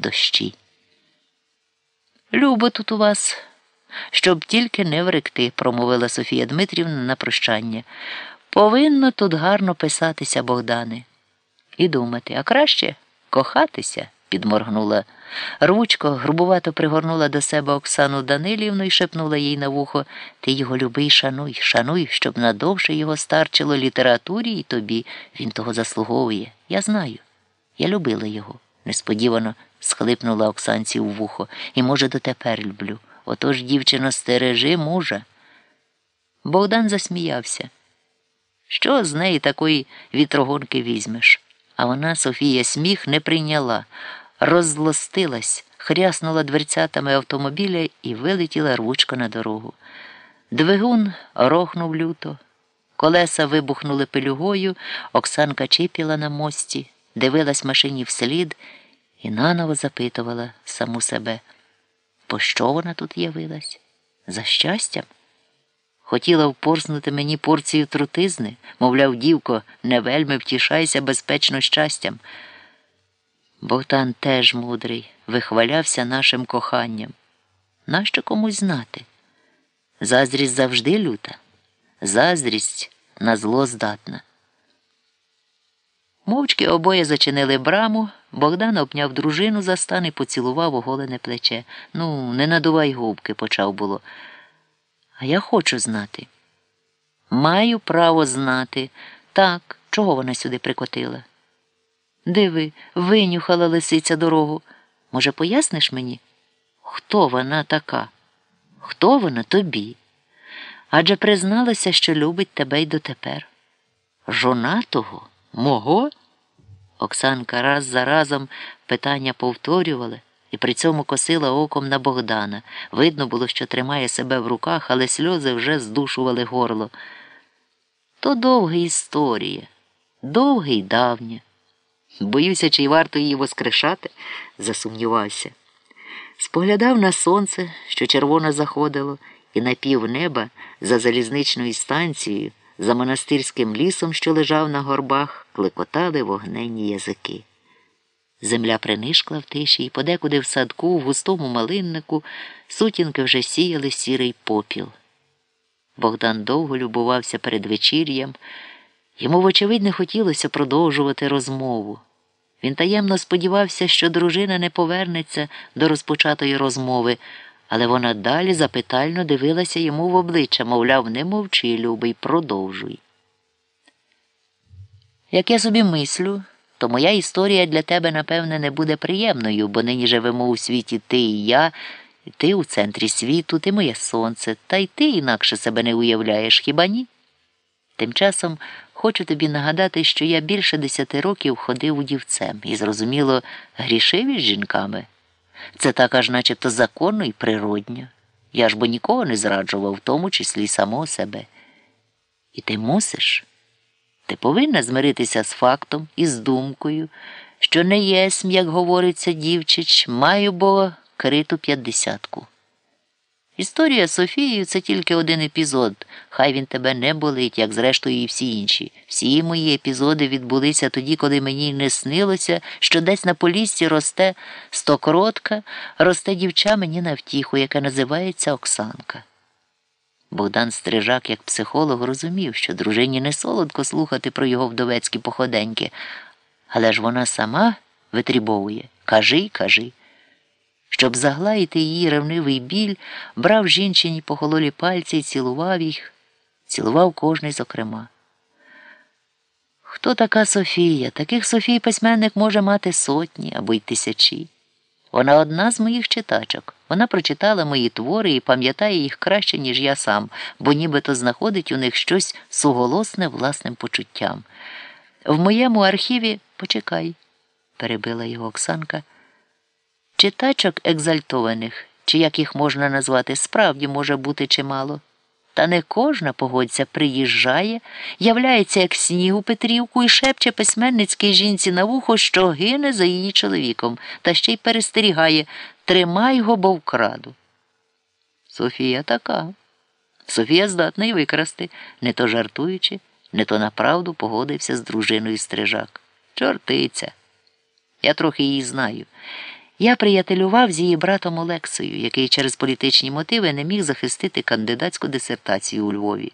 дощі. Любо тут у вас, щоб тільки не вректи, промовила Софія Дмитрівна на прощання. Повинно тут гарно писатися, Богдане, і думати, а краще кохатися, підморгнула. Ручко грубувато пригорнула до себе Оксану Данилівну і шепнула їй на вухо Ти його люби шануй, шануй, щоб надовше його старчило літературі і тобі. Він того заслуговує. Я знаю. Я любила його, несподівано схлипнула Оксанці у вухо, і, може, дотепер люблю. Отож, дівчино, стережи мужа. Богдан засміявся. Що з неї такої вітрогонки візьмеш? А вона, Софія, сміх не прийняла, роззлостилась, хряснула дверцятами автомобіля і вилетіла рвучко на дорогу. Двигун рохнув люто, колеса вибухнули пилюгою, Оксанка чипіла на мості, дивилась машині вслід і наново запитувала саму себе, пощо вона тут явилась? За щастям? Хотіла впорснути мені порцію трутизни, мовляв, дівко, не вельми втішайся безпечно щастям. Богдан теж мудрий, вихвалявся нашим коханням. Нащо комусь знати? Заздрість завжди люта, заздрість на зло здатна. Мовчки обоє зачинили браму, Богдан обняв дружину за стан і поцілував оголене плече. Ну, не надувай губки, почав було. А я хочу знати. Маю право знати. Так, чого вона сюди прикотила? Диви, винюхала лисиця дорогу. Може, поясниш мені? Хто вона така? Хто вона тобі? Адже призналася, що любить тебе й дотепер. Жонатого? Мого? Оксанка раз за разом питання повторювала і при цьому косила оком на Богдана. Видно було, що тримає себе в руках, але сльози вже здушували горло. То довга історія, довга й давня. Боюся, чи й варто її воскрешати, засумнівався. Споглядав на сонце, що червоно заходило, і на пів неба за залізничною станцією, за монастирським лісом, що лежав на горбах, клекотали вогненні язики. Земля принишкла в тиші, і подекуди в садку, в густому малиннику, сутінки вже сіяли сірий попіл. Богдан довго любувався перед вечір'ям. Йому, вочевидь, не хотілося продовжувати розмову. Він таємно сподівався, що дружина не повернеться до розпочатої розмови, але вона далі запитально дивилася йому в обличчя, мовляв, не мовчи, любий, продовжуй. Як я собі мислю, то моя історія для тебе, напевне, не буде приємною, бо нині живемо у світі ти і я, і ти у центрі світу, ти моє сонце, та й ти інакше себе не уявляєш, хіба ні? Тим часом хочу тобі нагадати, що я більше десяти років ходив удівцем і, зрозуміло, грішив із жінками. Це так аж начебто законно і природньо. Я ж бо нікого не зраджував, в тому числі самого себе. І ти мусиш. Ти повинна змиритися з фактом і з думкою, що не єсмь, як говориться дівчич, маю бо криту п'ятдесятку. Історія Софією це тільки один епізод, хай він тебе не болить, як зрештою і всі інші. Всі мої епізоди відбулися тоді, коли мені не снилося, що десь на полісці росте стокротка, росте дівча мені на втіху, яка називається Оксанка. Богдан Стрижак, як психолог, розумів, що дружині не солодко слухати про його вдовецькі походеньки, але ж вона сама витрібовує кажи кажи. Щоб загладити її ревнивий біль, брав жінчині похололі пальці і цілував їх, цілував кожний зокрема. Хто така Софія? Таких Софій письменник може мати сотні або й тисячі. Вона одна з моїх читачок. Вона прочитала мої твори і пам'ятає їх краще, ніж я сам, бо нібито знаходить у них щось суголосне власним почуттям. В моєму архіві почекай, перебила його Оксанка. Читачок екзальтованих, чи як їх можна назвати, справді може бути чимало. Та не кожна, погодься, приїжджає, являється як сніг у Петрівку і шепче письменницькій жінці на вухо, що гине за її чоловіком, та ще й перестерігає тримай його, бо вкраду. Софія така. Софія здатна й викрасти, не то жартуючи, не то направду погодився з дружиною стрижак. Чортиця. Я трохи її знаю. Я приятелював з її братом Олексою, який через політичні мотиви не міг захистити кандидатську дисертацію у Львові.